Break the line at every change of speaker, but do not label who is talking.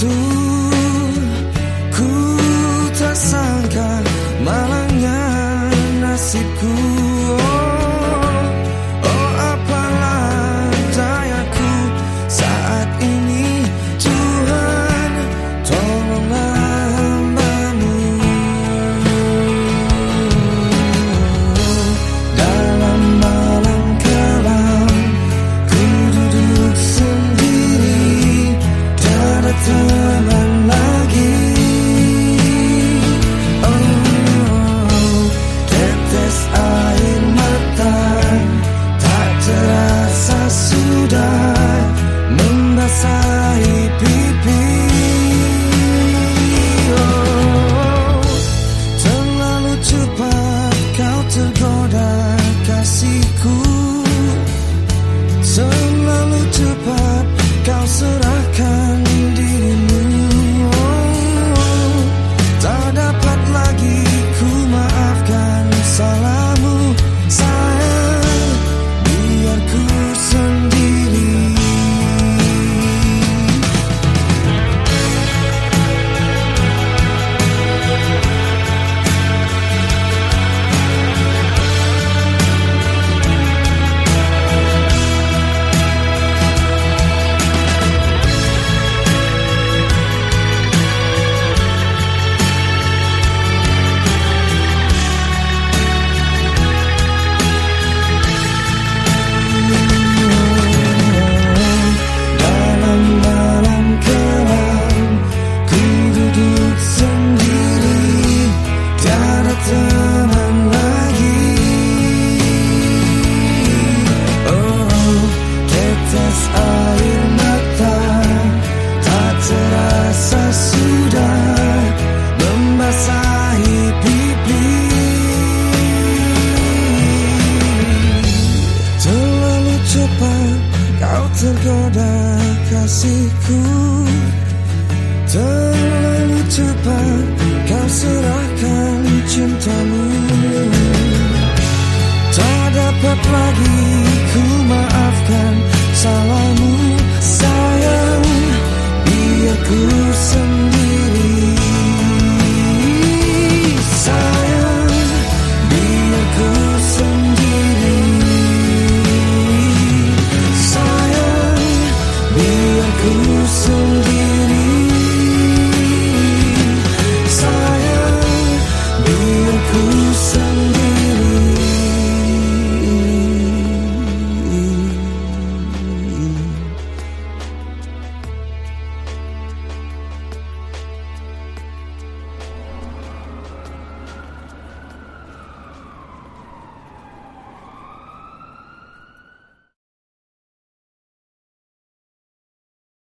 to kasihku. Terlalu cepat kau serahkan cintamu.